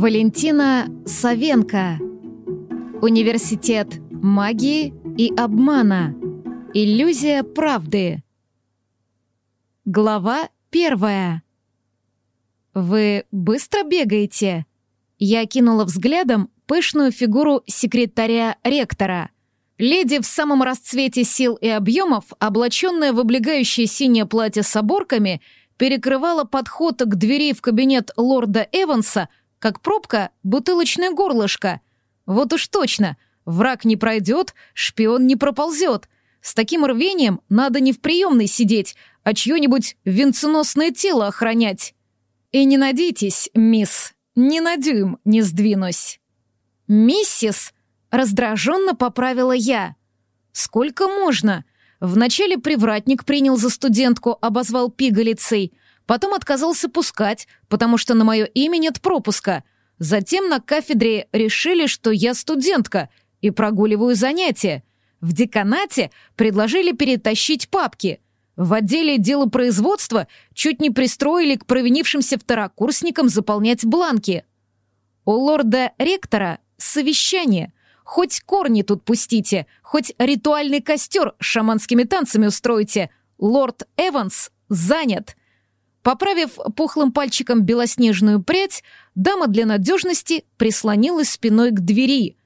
Валентина Савенко. Университет магии и обмана. Иллюзия правды. Глава первая. «Вы быстро бегаете?» Я кинула взглядом пышную фигуру секретаря ректора. Леди в самом расцвете сил и объемов, облаченная в облегающее синее платье с оборками, перекрывала подход к двери в кабинет лорда Эванса — как пробка бутылочное горлышко. Вот уж точно, враг не пройдет, шпион не проползет. С таким рвением надо не в приемной сидеть, а чье-нибудь венценосное тело охранять. И не надейтесь, мисс, ни на дюйм не сдвинусь. «Миссис!» — раздраженно поправила я. «Сколько можно?» Вначале привратник принял за студентку, обозвал пигалицей, Потом отказался пускать, потому что на мое имя нет пропуска. Затем на кафедре решили, что я студентка и прогуливаю занятия. В деканате предложили перетащить папки. В отделе делопроизводства чуть не пристроили к провинившимся второкурсникам заполнять бланки. У лорда-ректора совещание. Хоть корни тут пустите, хоть ритуальный костер с шаманскими танцами устройте. Лорд Эванс занят. Поправив пухлым пальчиком белоснежную прядь, дама для надежности прислонилась спиной к двери.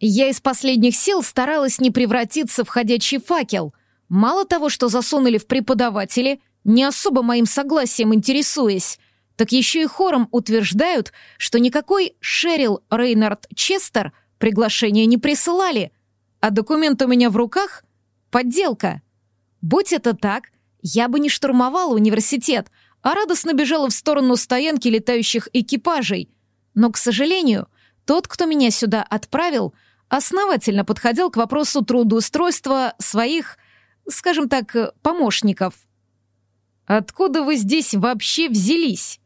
Я из последних сил старалась не превратиться в ходячий факел. Мало того, что засунули в преподаватели, не особо моим согласием интересуясь, так еще и хором утверждают, что никакой Шерил Рейнард Честер приглашения не присылали, а документ у меня в руках — подделка. Будь это так, я бы не штурмовала университет — а радостно бежала в сторону стоянки летающих экипажей. Но, к сожалению, тот, кто меня сюда отправил, основательно подходил к вопросу трудоустройства своих, скажем так, помощников. «Откуда вы здесь вообще взялись?»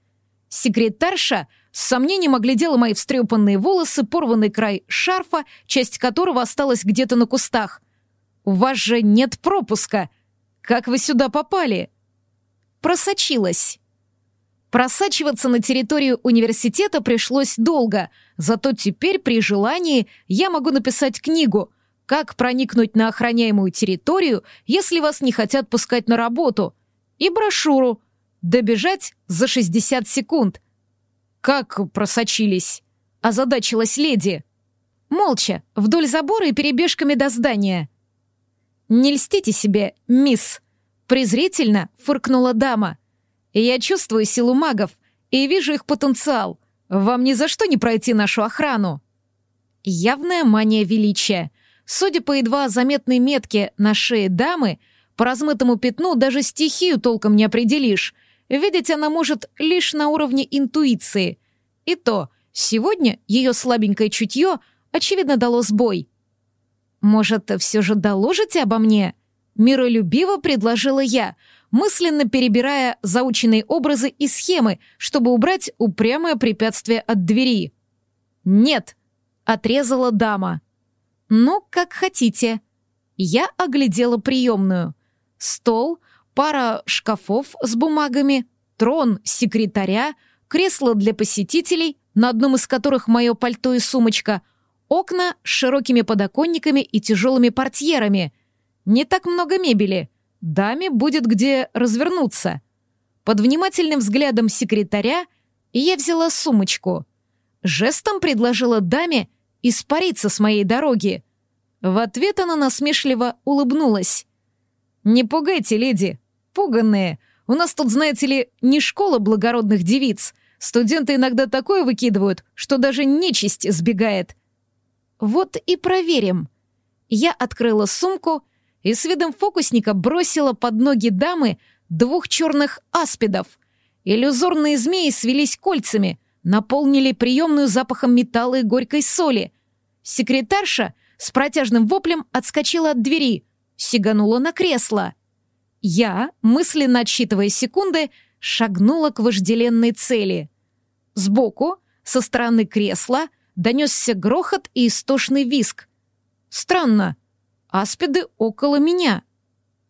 Секретарша с сомнением оглядела мои встрепанные волосы, порванный край шарфа, часть которого осталась где-то на кустах. «У вас же нет пропуска. Как вы сюда попали?» Просочилась. Просачиваться на территорию университета пришлось долго, зато теперь при желании я могу написать книгу «Как проникнуть на охраняемую территорию, если вас не хотят пускать на работу» и брошюру «Добежать за 60 секунд». «Как просочились?» — озадачилась леди. Молча, вдоль забора и перебежками до здания. «Не льстите себе, мисс», Презрительно фыркнула дама. «Я чувствую силу магов и вижу их потенциал. Вам ни за что не пройти нашу охрану». Явная мания величия. Судя по едва заметной метке на шее дамы, по размытому пятну даже стихию толком не определишь. Видеть она может лишь на уровне интуиции. И то, сегодня ее слабенькое чутье, очевидно, дало сбой. «Может, все же доложите обо мне?» Миролюбиво предложила я, мысленно перебирая заученные образы и схемы, чтобы убрать упрямое препятствие от двери. «Нет», — отрезала дама. «Ну, как хотите». Я оглядела приемную. Стол, пара шкафов с бумагами, трон секретаря, кресло для посетителей, на одном из которых мое пальто и сумочка, окна с широкими подоконниками и тяжелыми портьерами — не так много мебели. Даме будет где развернуться. Под внимательным взглядом секретаря я взяла сумочку. Жестом предложила даме испариться с моей дороги. В ответ она насмешливо улыбнулась. «Не пугайте, леди. Пуганные. У нас тут, знаете ли, не школа благородных девиц. Студенты иногда такое выкидывают, что даже нечисть сбегает». «Вот и проверим». Я открыла сумку и с видом фокусника бросила под ноги дамы двух черных аспидов. Иллюзорные змеи свелись кольцами, наполнили приемную запахом металла и горькой соли. Секретарша с протяжным воплем отскочила от двери, сиганула на кресло. Я, мысленно отсчитывая секунды, шагнула к вожделенной цели. Сбоку, со стороны кресла, донесся грохот и истошный виск. Странно, аспиды около меня.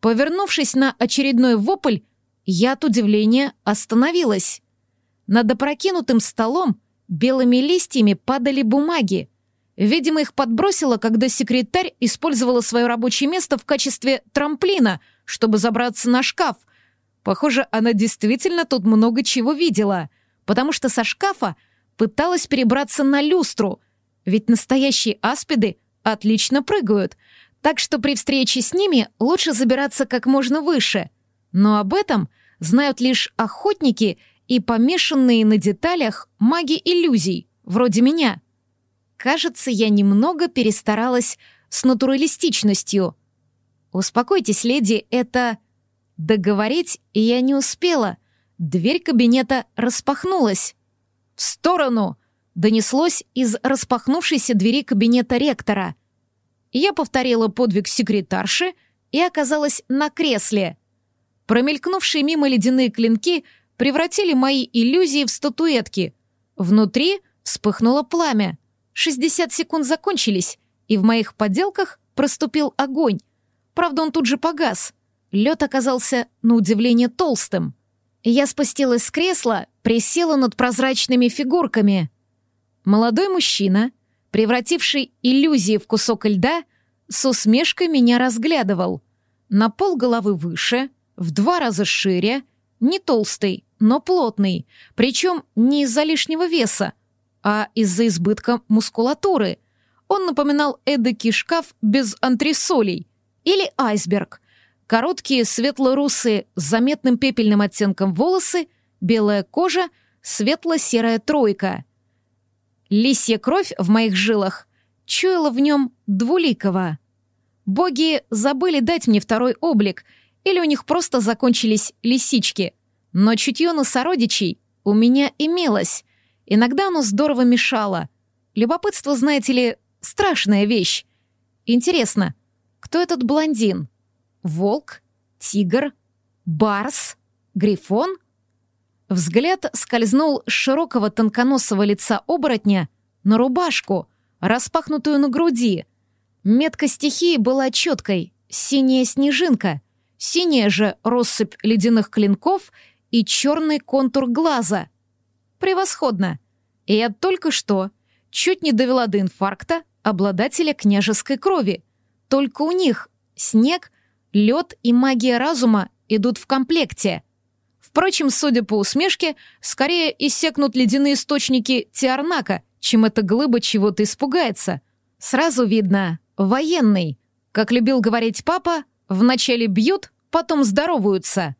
Повернувшись на очередной вопль, я от удивления остановилась. Над опрокинутым столом белыми листьями падали бумаги. Видимо, их подбросило, когда секретарь использовала свое рабочее место в качестве трамплина, чтобы забраться на шкаф. Похоже, она действительно тут много чего видела, потому что со шкафа пыталась перебраться на люстру, ведь настоящие аспиды отлично прыгают, так что при встрече с ними лучше забираться как можно выше. Но об этом знают лишь охотники и помешанные на деталях маги иллюзий, вроде меня. Кажется, я немного перестаралась с натуралистичностью. «Успокойтесь, леди, это...» Договорить я не успела. Дверь кабинета распахнулась. «В сторону!» — донеслось из распахнувшейся двери кабинета ректора. Я повторила подвиг секретарши и оказалась на кресле. Промелькнувшие мимо ледяные клинки превратили мои иллюзии в статуэтки. Внутри вспыхнуло пламя. 60 секунд закончились, и в моих поделках проступил огонь. Правда, он тут же погас. Лед оказался, на удивление, толстым. Я спустилась с кресла, присела над прозрачными фигурками. Молодой мужчина, превративший иллюзии в кусок льда, с усмешкой меня разглядывал. На пол головы выше, в два раза шире, не толстый, но плотный, причем не из-за лишнего веса, а из-за избытка мускулатуры. Он напоминал эдакий шкаф без антресолей или айсберг. Короткие светло-русые с заметным пепельным оттенком волосы, белая кожа, светло-серая тройка. Лисья кровь в моих жилах чуяла в нем двуликого. Боги забыли дать мне второй облик, или у них просто закончились лисички. Но чутье на сородичей у меня имелось. Иногда оно здорово мешало. Любопытство, знаете ли, страшная вещь. Интересно, кто этот блондин? Волк? Тигр? Барс? Грифон? Взгляд скользнул с широкого тонконосого лица оборотня на рубашку, распахнутую на груди. Метка стихии была четкой — синяя снежинка, синяя же россыпь ледяных клинков и черный контур глаза. Превосходно! И я только что чуть не довела до инфаркта обладателя княжеской крови. Только у них снег, лед и магия разума идут в комплекте — Впрочем, судя по усмешке, скорее иссекнут ледяные источники Тиарнака, чем эта глыба чего-то испугается. Сразу видно — военный. Как любил говорить папа, вначале бьют, потом здороваются.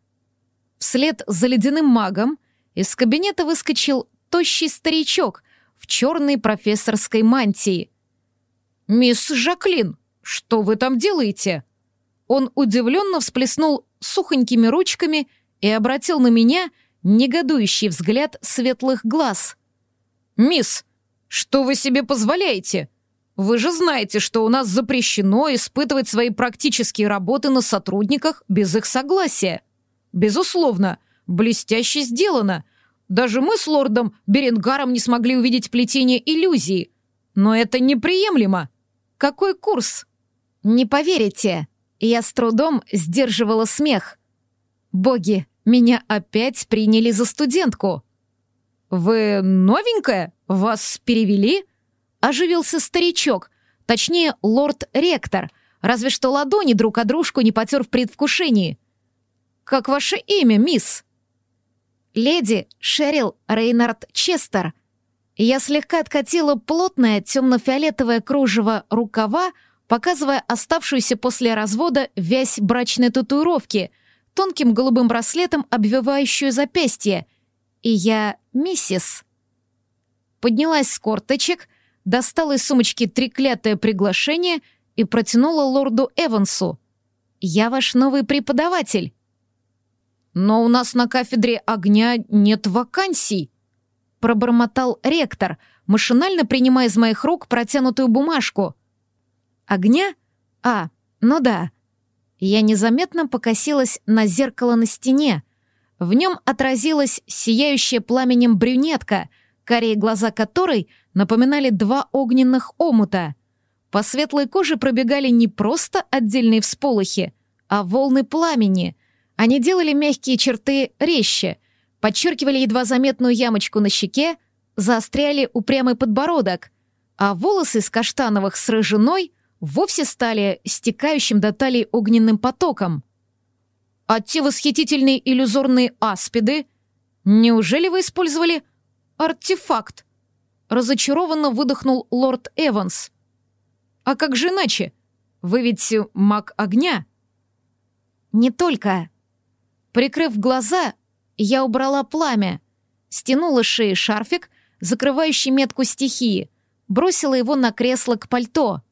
Вслед за ледяным магом из кабинета выскочил тощий старичок в черной профессорской мантии. «Мисс Жаклин, что вы там делаете?» Он удивленно всплеснул сухонькими ручками — обратил на меня негодующий взгляд светлых глаз. «Мисс, что вы себе позволяете? Вы же знаете, что у нас запрещено испытывать свои практические работы на сотрудниках без их согласия. Безусловно, блестяще сделано. Даже мы с лордом Беренгаром не смогли увидеть плетение иллюзии. Но это неприемлемо. Какой курс?» «Не поверите, я с трудом сдерживала смех. Боги, меня опять приняли за студентку. «Вы новенькая? Вас перевели?» Оживился старичок, точнее, лорд-ректор, разве что ладони друг о дружку не потер в предвкушении. «Как ваше имя, мисс?» «Леди Шерил Рейнард Честер». Я слегка откатила плотное темно-фиолетовое кружево рукава, показывая оставшуюся после развода вязь брачной татуировки, тонким голубым браслетом, обвивающую запястье. И я миссис. Поднялась с корточек, достала из сумочки треклятое приглашение и протянула лорду Эвансу. «Я ваш новый преподаватель». «Но у нас на кафедре огня нет вакансий», — пробормотал ректор, машинально принимая из моих рук протянутую бумажку. «Огня? А, ну да». Я незаметно покосилась на зеркало на стене. В нем отразилась сияющая пламенем брюнетка, карие глаза которой напоминали два огненных омута. По светлой коже пробегали не просто отдельные всполохи, а волны пламени. Они делали мягкие черты резче, подчеркивали едва заметную ямочку на щеке, заостряли упрямый подбородок, а волосы с каштановых с рыжиной вовсе стали стекающим до талии огненным потоком. А те восхитительные иллюзорные аспиды? Неужели вы использовали артефакт? Разочарованно выдохнул лорд Эванс. А как же иначе? Вы ведь маг огня. Не только. Прикрыв глаза, я убрала пламя, стянула шеи шарфик, закрывающий метку стихии, бросила его на кресло к пальто.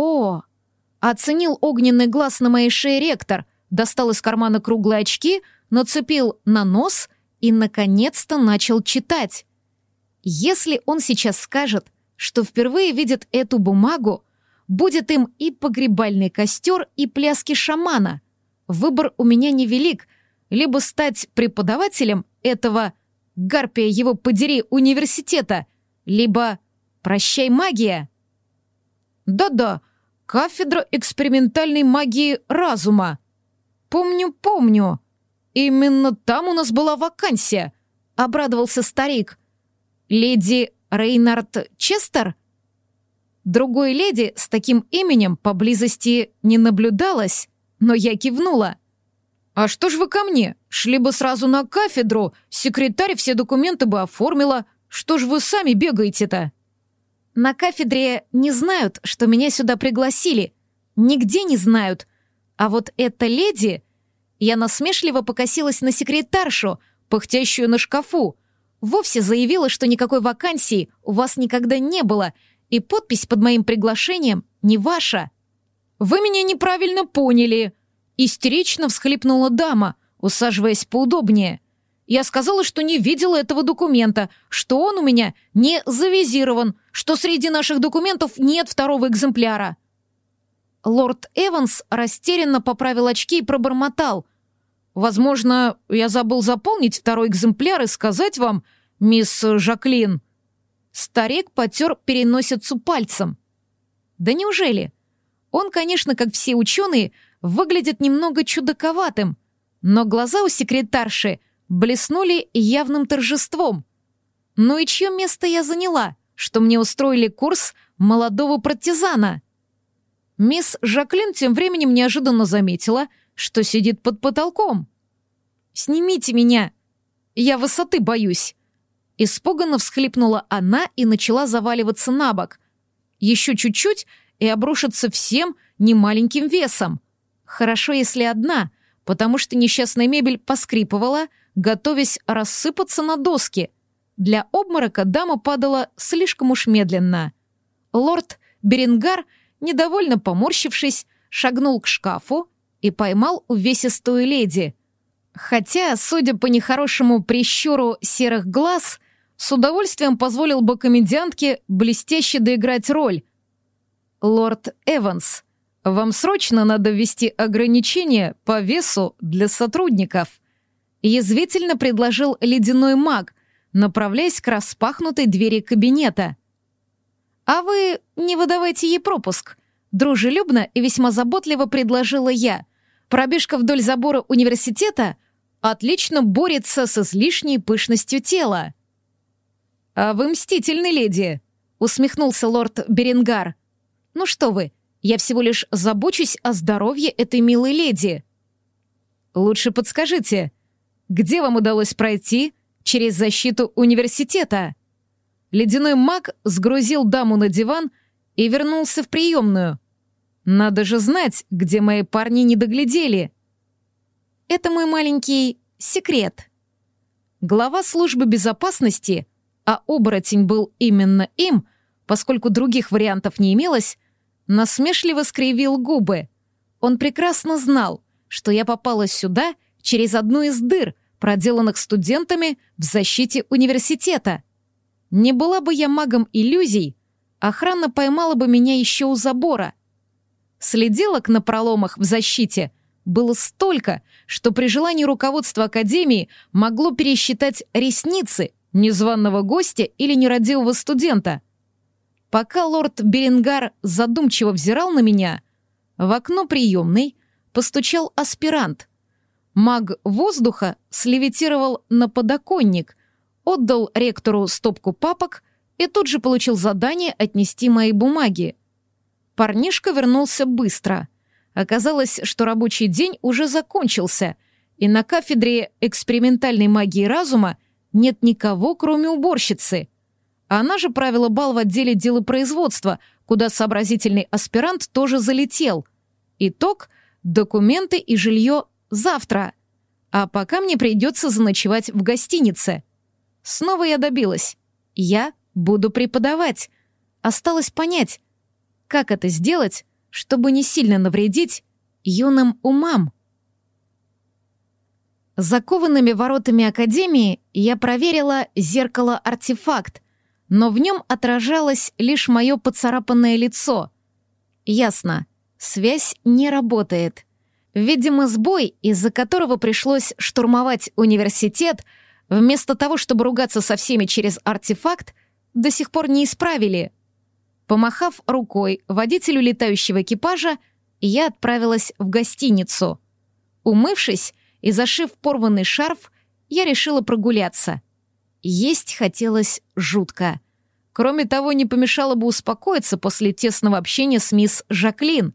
О! Оценил огненный глаз на моей шее ректор, достал из кармана круглые очки, нацепил на нос и, наконец-то, начал читать. Если он сейчас скажет, что впервые видит эту бумагу, будет им и погребальный костер, и пляски шамана. Выбор у меня невелик. Либо стать преподавателем этого, гарпия его подери, университета, либо прощай магия. Да-да, кафедра экспериментальной магии разума. Помню, помню. Именно там у нас была вакансия, обрадовался старик. Леди Рейнард Честер? Другой леди с таким именем поблизости не наблюдалось, но я кивнула. «А что ж вы ко мне? Шли бы сразу на кафедру, секретарь все документы бы оформила. Что ж вы сами бегаете-то?» «На кафедре не знают, что меня сюда пригласили. Нигде не знают. А вот эта леди...» Я насмешливо покосилась на секретаршу, пыхтящую на шкафу. Вовсе заявила, что никакой вакансии у вас никогда не было, и подпись под моим приглашением не ваша. «Вы меня неправильно поняли!» Истерично всхлипнула дама, усаживаясь поудобнее. Я сказала, что не видела этого документа, что он у меня не завизирован, что среди наших документов нет второго экземпляра. Лорд Эванс растерянно поправил очки и пробормотал. «Возможно, я забыл заполнить второй экземпляр и сказать вам, мисс Жаклин». Старик потер переносицу пальцем. «Да неужели?» Он, конечно, как все ученые, выглядит немного чудаковатым, но глаза у секретарши блеснули явным торжеством. Ну и чье место я заняла, что мне устроили курс молодого партизана? Мисс Жаклин тем временем неожиданно заметила, что сидит под потолком. «Снимите меня! Я высоты боюсь!» Испуганно всхлипнула она и начала заваливаться на бок. Еще чуть-чуть — и обрушится всем немаленьким весом. Хорошо, если одна, потому что несчастная мебель поскрипывала, готовясь рассыпаться на доски. Для обморока дама падала слишком уж медленно. Лорд Беренгар, недовольно поморщившись, шагнул к шкафу и поймал увесистую леди. Хотя, судя по нехорошему прищуру серых глаз, с удовольствием позволил бы комедиантке блестяще доиграть роль, «Лорд Эванс, вам срочно надо ввести ограничения по весу для сотрудников», язвительно предложил ледяной маг, направляясь к распахнутой двери кабинета. «А вы не выдавайте ей пропуск», дружелюбно и весьма заботливо предложила я. Пробежка вдоль забора университета отлично борется с излишней пышностью тела. «А вы мстительны, леди», — усмехнулся лорд Беренгар. Ну что вы, я всего лишь забочусь о здоровье этой милой леди. Лучше подскажите, где вам удалось пройти через защиту университета? Ледяной маг сгрузил даму на диван и вернулся в приемную. Надо же знать, где мои парни не доглядели. Это мой маленький секрет. Глава службы безопасности, а оборотень был именно им, поскольку других вариантов не имелось, насмешливо скривил губы. Он прекрасно знал, что я попала сюда через одну из дыр, проделанных студентами в защите университета. Не была бы я магом иллюзий, охрана поймала бы меня еще у забора. Следилок на проломах в защите было столько, что при желании руководства Академии могло пересчитать ресницы незваного гостя или нерадивого студента — Пока лорд Беренгар задумчиво взирал на меня, в окно приемной постучал аспирант. Маг воздуха слевитировал на подоконник, отдал ректору стопку папок и тут же получил задание отнести мои бумаги. Парнишка вернулся быстро. Оказалось, что рабочий день уже закончился, и на кафедре экспериментальной магии разума нет никого, кроме уборщицы. Она же правила бал в отделе делопроизводства, куда сообразительный аспирант тоже залетел. Итог — документы и жилье завтра. А пока мне придется заночевать в гостинице. Снова я добилась. Я буду преподавать. Осталось понять, как это сделать, чтобы не сильно навредить юным умам. Закованными воротами Академии я проверила зеркало-артефакт, но в нем отражалось лишь мое поцарапанное лицо. Ясно, связь не работает. Видимо, сбой, из-за которого пришлось штурмовать университет, вместо того, чтобы ругаться со всеми через артефакт, до сих пор не исправили. Помахав рукой водителю летающего экипажа, я отправилась в гостиницу. Умывшись и зашив порванный шарф, я решила прогуляться. Есть хотелось жутко. Кроме того, не помешало бы успокоиться после тесного общения с мисс Жаклин.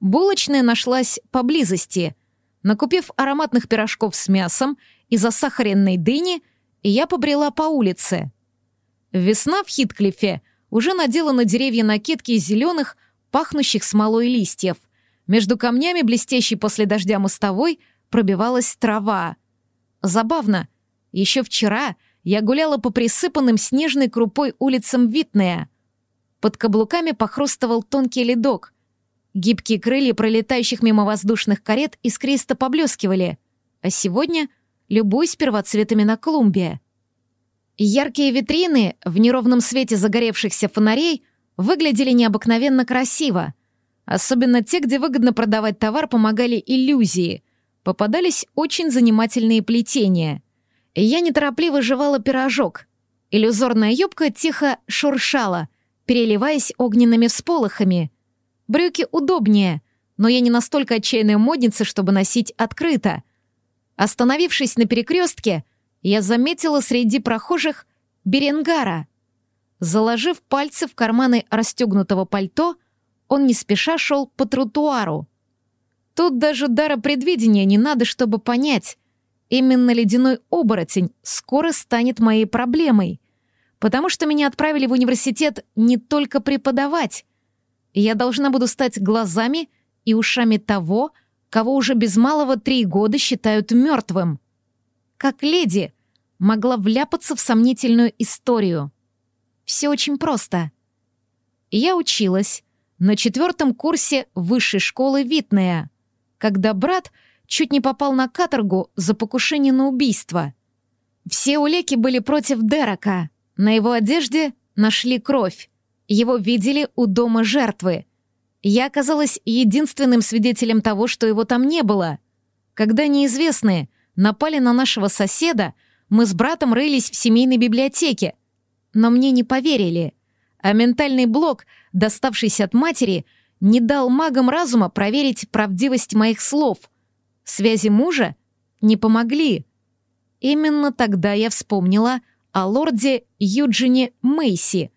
Булочная нашлась поблизости. Накупив ароматных пирожков с мясом и засахаренной дыни, я побрела по улице. Весна в Хитклифе уже надела на деревья накидки из зеленых, пахнущих смолой листьев. Между камнями, блестящей после дождя мостовой, пробивалась трава. Забавно. Еще вчера я гуляла по присыпанным снежной крупой улицам Витнея. Под каблуками похрустывал тонкий ледок. Гибкие крылья пролетающих мимо воздушных карет искристо поблескивали. А сегодня любуюсь первоцветами на клумбе. Яркие витрины в неровном свете загоревшихся фонарей выглядели необыкновенно красиво. Особенно те, где выгодно продавать товар, помогали иллюзии. Попадались очень занимательные плетения. Я неторопливо жевала пирожок. Иллюзорная юбка тихо шуршала, переливаясь огненными всполохами. Брюки удобнее, но я не настолько отчаянная модница, чтобы носить открыто. Остановившись на перекрестке, я заметила среди прохожих Беренгара. Заложив пальцы в карманы расстегнутого пальто, он не спеша шел по тротуару. Тут даже дара предвидения не надо, чтобы понять. Именно ледяной оборотень скоро станет моей проблемой, потому что меня отправили в университет не только преподавать. Я должна буду стать глазами и ушами того, кого уже без малого три года считают мертвым. Как леди, могла вляпаться в сомнительную историю. Все очень просто. Я училась на четвертом курсе высшей школы Витнея, когда брат чуть не попал на каторгу за покушение на убийство. Все улеки были против Дерека. На его одежде нашли кровь. Его видели у дома жертвы. Я оказалась единственным свидетелем того, что его там не было. Когда неизвестные напали на нашего соседа — мы с братом рылись в семейной библиотеке. Но мне не поверили. А ментальный блок, доставшийся от матери, не дал магам разума проверить правдивость моих слов. Связи мужа не помогли. Именно тогда я вспомнила о лорде Юджине Мейси,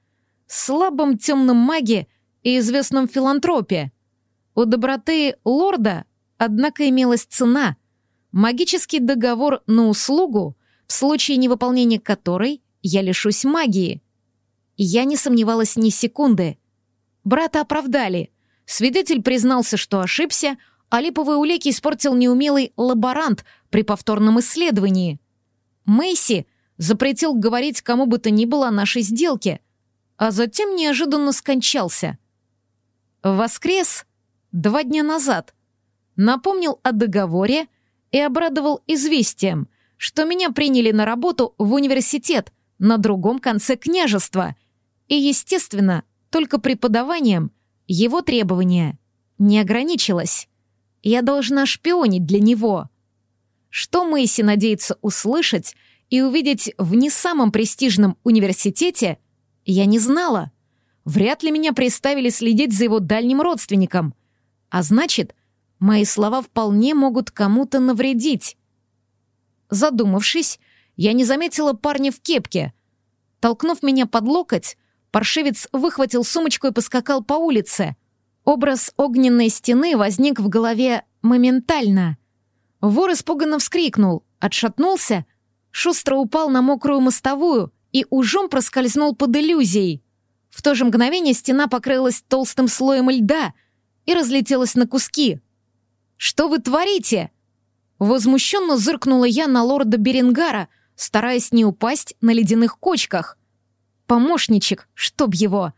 слабом темном маге и известном филантропе. У доброты лорда, однако, имелась цена — магический договор на услугу, в случае невыполнения которой я лишусь магии. Я не сомневалась ни секунды. Брата оправдали. Свидетель признался, что ошибся, а липовые улики испортил неумелый лаборант при повторном исследовании. Мэйси запретил говорить кому бы то ни было о нашей сделке, а затем неожиданно скончался. Воскрес два дня назад, напомнил о договоре и обрадовал известием — что меня приняли на работу в университет на другом конце княжества. И, естественно, только преподаванием его требования не ограничилось. Я должна шпионить для него. Что Мэйси надеется услышать и увидеть в не самом престижном университете, я не знала. Вряд ли меня приставили следить за его дальним родственником. А значит, мои слова вполне могут кому-то навредить. Задумавшись, я не заметила парня в кепке. Толкнув меня под локоть, паршивец выхватил сумочку и поскакал по улице. Образ огненной стены возник в голове моментально. Вор испуганно вскрикнул, отшатнулся, шустро упал на мокрую мостовую и ужом проскользнул под иллюзией. В то же мгновение стена покрылась толстым слоем льда и разлетелась на куски. «Что вы творите?» Возмущенно зыркнула я на лорда Берингара, стараясь не упасть на ледяных кочках. Помощничек, чтоб его.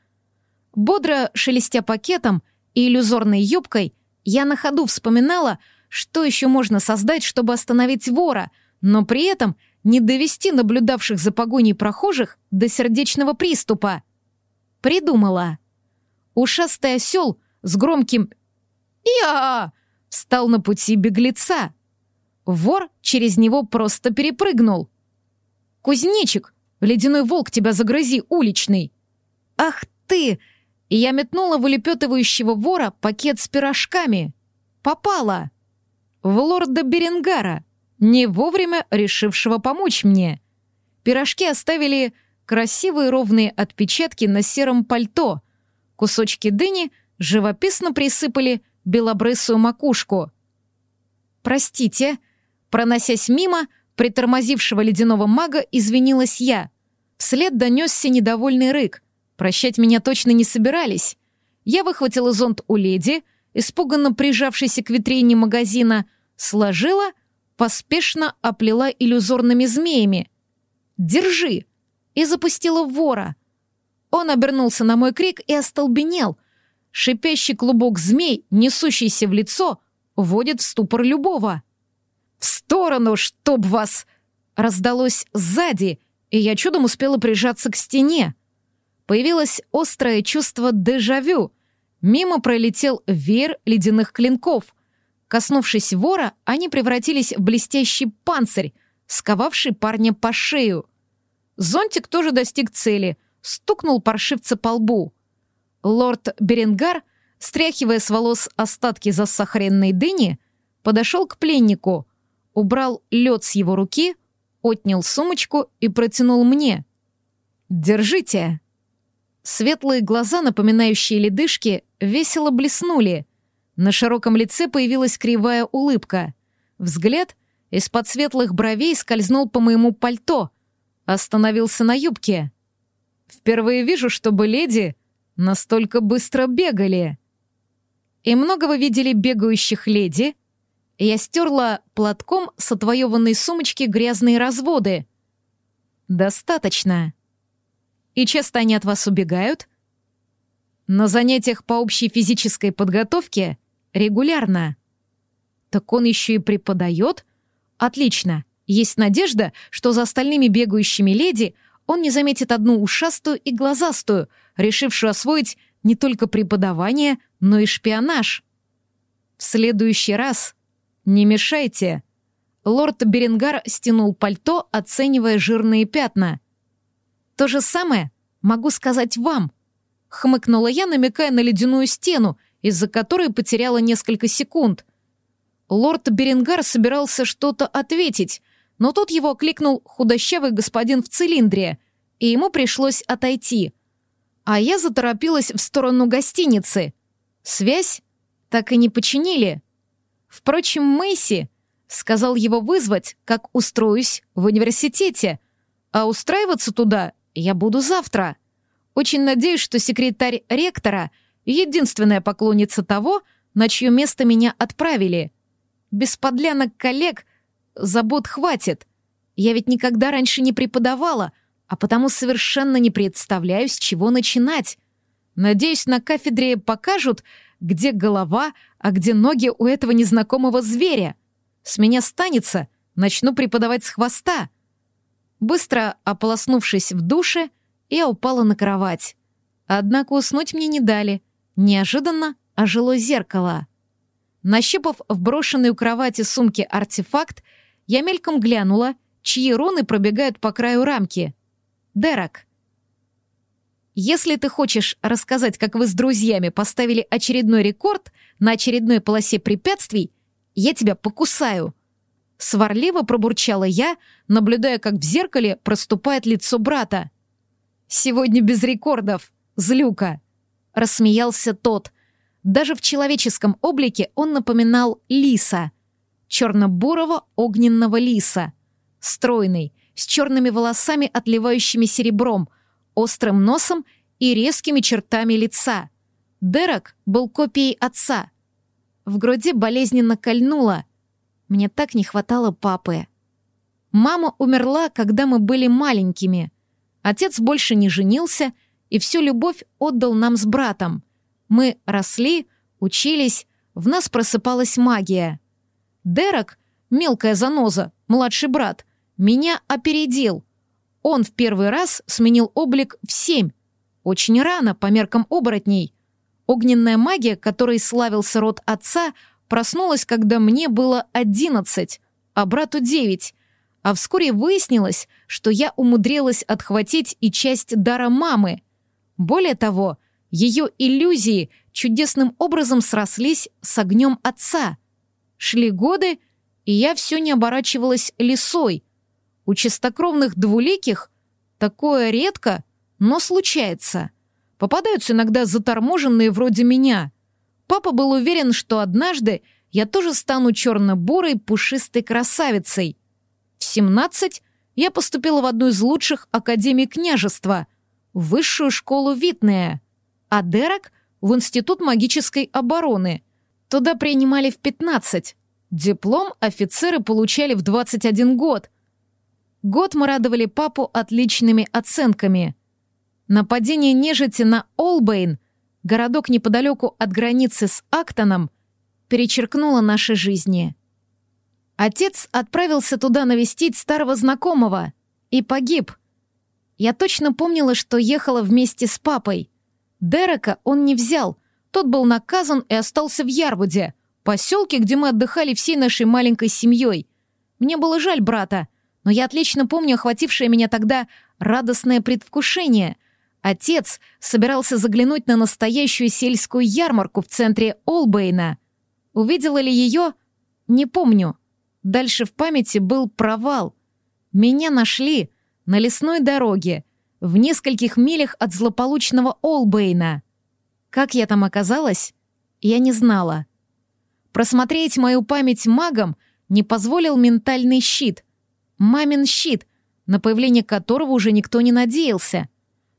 Бодро шелестя пакетом и иллюзорной юбкой, я на ходу вспоминала, что еще можно создать, чтобы остановить вора, но при этом не довести наблюдавших за погоней прохожих до сердечного приступа. Придумала. Ушастый осел с громким «Я!» встал на пути беглеца. Вор через него просто перепрыгнул. «Кузнечик, ледяной волк тебя загрызи, уличный!» «Ах ты!» И я метнула в улепетывающего вора пакет с пирожками. Попала. В лорда Беренгара, не вовремя решившего помочь мне. Пирожки оставили красивые ровные отпечатки на сером пальто. Кусочки дыни живописно присыпали белобрысую макушку. «Простите», проносясь мимо притормозившего ледяного мага, извинилась я. Вслед донесся недовольный рык. Прощать меня точно не собирались. Я выхватила зонт у леди, испуганно прижавшейся к витрине магазина, сложила, поспешно оплела иллюзорными змеями. «Держи!» и запустила вора. Он обернулся на мой крик и остолбенел. Шипящий клубок змей, несущийся в лицо, вводит в ступор любого. «В сторону, чтоб вас!» Раздалось сзади, и я чудом успела прижаться к стене. Появилось острое чувство дежавю. Мимо пролетел веер ледяных клинков. Коснувшись вора, они превратились в блестящий панцирь, сковавший парня по шею. Зонтик тоже достиг цели, стукнул паршивца по лбу. Лорд Беренгар, стряхивая с волос остатки засахаренной дыни, подошел к пленнику, убрал лед с его руки, отнял сумочку и протянул мне. «Держите!» Светлые глаза, напоминающие ледышки, весело блеснули. На широком лице появилась кривая улыбка. Взгляд из-под светлых бровей скользнул по моему пальто — Остановился на юбке. Впервые вижу, чтобы леди настолько быстро бегали. И много вы видели бегающих леди? Я стерла платком с отвоеванной сумочки грязные разводы. Достаточно. И часто они от вас убегают? На занятиях по общей физической подготовке регулярно. Так он еще и преподает? Отлично. Есть надежда, что за остальными бегающими леди он не заметит одну ушастую и глазастую, решившую освоить не только преподавание, но и шпионаж. В следующий раз не мешайте. Лорд Беренгар стянул пальто, оценивая жирные пятна. То же самое могу сказать вам, хмыкнула я, намекая на ледяную стену, из-за которой потеряла несколько секунд. Лорд Беренгар собирался что-то ответить, но тут его окликнул худощавый господин в цилиндре, и ему пришлось отойти. А я заторопилась в сторону гостиницы. Связь так и не починили. Впрочем, Мэйси сказал его вызвать, как устроюсь в университете, а устраиваться туда я буду завтра. Очень надеюсь, что секретарь ректора — единственная поклонница того, на чье место меня отправили. Без подлянок коллег забот хватит. Я ведь никогда раньше не преподавала, а потому совершенно не представляю, с чего начинать. Надеюсь, на кафедре покажут, где голова, а где ноги у этого незнакомого зверя. С меня станется, начну преподавать с хвоста. Быстро ополоснувшись в душе, я упала на кровать. Однако уснуть мне не дали. Неожиданно ожило зеркало. Нащупав в брошенной у кровати сумке артефакт, я мельком глянула, чьи руны пробегают по краю рамки. Дерек. Если ты хочешь рассказать, как вы с друзьями поставили очередной рекорд на очередной полосе препятствий, я тебя покусаю. Сварливо пробурчала я, наблюдая, как в зеркале проступает лицо брата. «Сегодня без рекордов, злюка!» — рассмеялся тот. Даже в человеческом облике он напоминал лиса. Черно-бурого огненного лиса. Стройный, с черными волосами, отливающими серебром, острым носом и резкими чертами лица. Дерек был копией отца. В груди болезненно кольнуло — мне так не хватало папы. Мама умерла, когда мы были маленькими. Отец больше не женился и всю любовь отдал нам с братом. Мы росли, учились, в нас просыпалась магия. Дерек, мелкая заноза, младший брат, меня опередил. Он в первый раз сменил облик в семь. Очень рано, по меркам оборотней. Огненная магия, которой славился род отца — Проснулась, когда мне было одиннадцать, а брату девять. А вскоре выяснилось, что я умудрилась отхватить и часть дара мамы. Более того, ее иллюзии чудесным образом срослись с огнем отца. Шли годы, и я все не оборачивалась лисой. У чистокровных двуликих такое редко, но случается. Попадаются иногда заторможенные вроде меня — Папа был уверен, что однажды я тоже стану черно-бурой пушистой красавицей. В 17 я поступила в одну из лучших академий княжества, в высшую школу Витная, а Дерек — в Институт магической обороны. Туда принимали в 15. Диплом офицеры получали в 21 год. Год мы радовали папу отличными оценками. Нападение нежити на Олбейн городок неподалеку от границы с Актоном, перечеркнуло наши жизни. Отец отправился туда навестить старого знакомого и погиб. Я точно помнила, что ехала вместе с папой. Дерека он не взял, тот был наказан и остался в Ярвуде, поселке, где мы отдыхали всей нашей маленькой семьей. Мне было жаль брата, но я отлично помню охватившее меня тогда радостное предвкушение — Отец собирался заглянуть на настоящую сельскую ярмарку в центре Олбейна. Увидела ли ее? Не помню. Дальше в памяти был провал. Меня нашли на лесной дороге, в нескольких милях от злополучного Олбейна. Как я там оказалась, я не знала. Просмотреть мою память магом не позволил ментальный щит. Мамин щит, на появление которого уже никто не надеялся.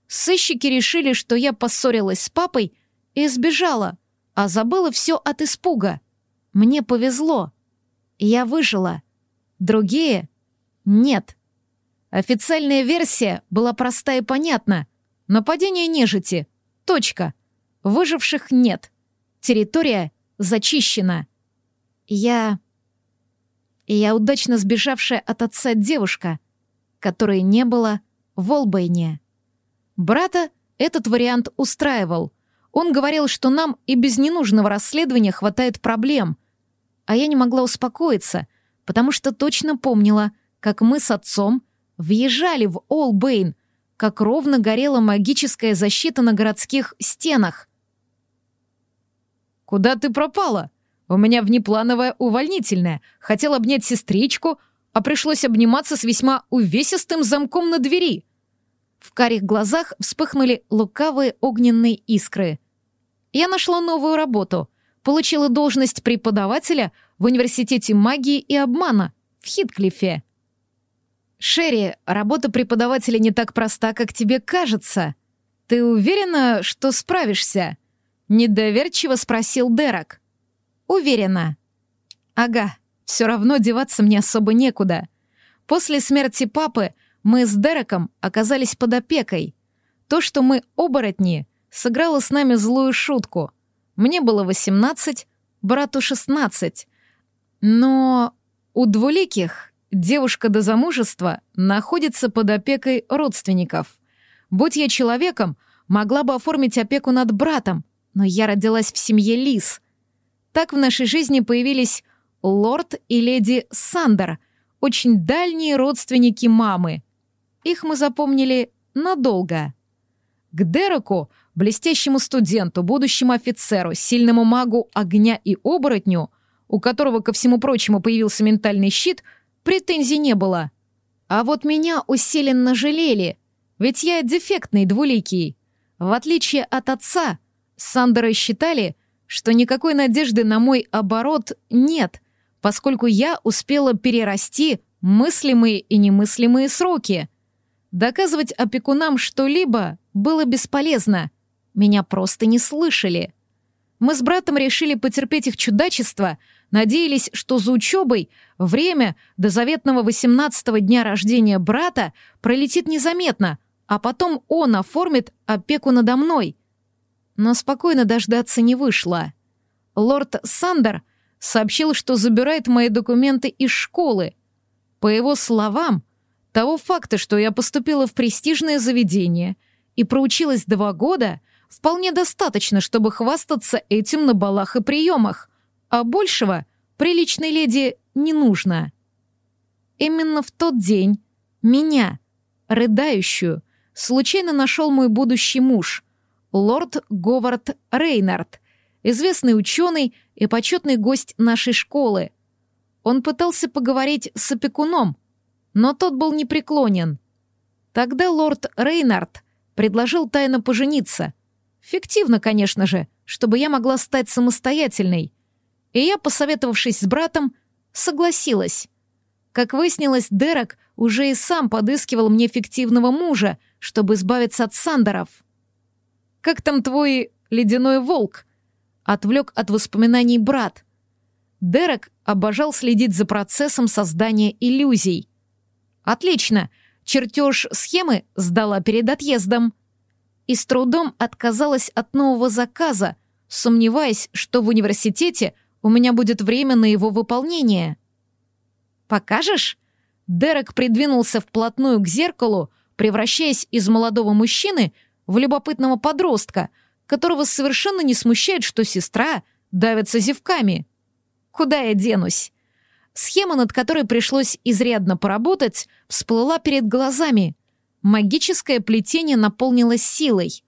Сыщики решили, что я поссорилась с папой и сбежала, а забыла все от испуга. Мне повезло. Я выжила. Другие — нет. Официальная версия была проста и понятна. Нападение нежити. Точка. Выживших нет. Территория зачищена. Я... Я удачно сбежавшая от отца девушка, которой не было в Олбейне. Брата этот вариант устраивал. Он говорил, что нам и без ненужного расследования хватает проблем. А я не могла успокоиться, потому что точно помнила, как мы с отцом въезжали в Олбейн, как ровно горела магическая защита на городских стенах. «Куда ты пропала? У меня внеплановая увольнительная. Хотел обнять сестричку, а пришлось обниматься с весьма увесистым замком на двери», в карих глазах вспыхнули лукавые огненные искры. Я нашла новую работу. Получила должность преподавателя в Университете магии и обмана в Хитклифе. «Шерри, работа преподавателя не так проста, как тебе кажется. Ты уверена, что справишься?» Недоверчиво спросил Дерек. «Уверена». «Ага, все равно деваться мне особо некуда. После смерти папы мы с Дереком оказались под опекой. То, что мы оборотни, сыграло с нами злую шутку. Мне было 18, брату 16. Но у двуликих девушка до замужества находится под опекой родственников. Будь я человеком, могла бы оформить опеку над братом, но я родилась в семье Лис. Так в нашей жизни появились лорд и леди Сандер, очень дальние родственники мамы. Их мы запомнили надолго. К Дереку, блестящему студенту, будущему офицеру, сильному магу огня и оборотню, у которого, ко всему прочему, появился ментальный щит, претензий не было. А вот меня усиленно жалели, ведь я дефектный двуликий. В отличие от отца, Сандеры считали, что никакой надежды на мой оборот нет, поскольку я успела перерасти мыслимые и немыслимые сроки. Доказывать опекунам что-либо было бесполезно. Меня просто не слышали. Мы с братом решили потерпеть их чудачество, надеялись, что за учебой время до заветного 18-го дня рождения брата пролетит незаметно, а потом он оформит опеку надо мной. Но спокойно дождаться не вышло. Лорд Сандер сообщил, что забирает мои документы из школы. По его словам, того факта, что я поступила в престижное заведение и проучилась два года, вполне достаточно, чтобы хвастаться этим на балах и приемах, а большего приличной леди не нужно. Именно в тот день меня, рыдающую, случайно нашел мой будущий муж, лорд Говард Рейнард, известный ученый и почетный гость нашей школы. Он пытался поговорить с опекуном, но тот был непреклонен. Тогда лорд Рейнард предложил тайно пожениться. Фиктивно, конечно же, чтобы я могла стать самостоятельной. И я, посоветовавшись с братом, согласилась. Как выяснилось, Дерек уже и сам подыскивал мне фиктивного мужа, чтобы избавиться от Сандеров. «Как там твой ледяной волк?» — отвлек от воспоминаний брат. Дерек обожал следить за процессом создания иллюзий. «Отлично! Чертеж схемы сдала перед отъездом». И с трудом отказалась от нового заказа, сомневаясь, что в университете у меня будет время на его выполнение. «Покажешь?» Дерек придвинулся вплотную к зеркалу, превращаясь из молодого мужчины в любопытного подростка, которого совершенно не смущает, что сестра давится зевками. «Куда я денусь?» Схема, над которой пришлось изрядно поработать, всплыла перед глазами. Магическое плетение наполнилось силой.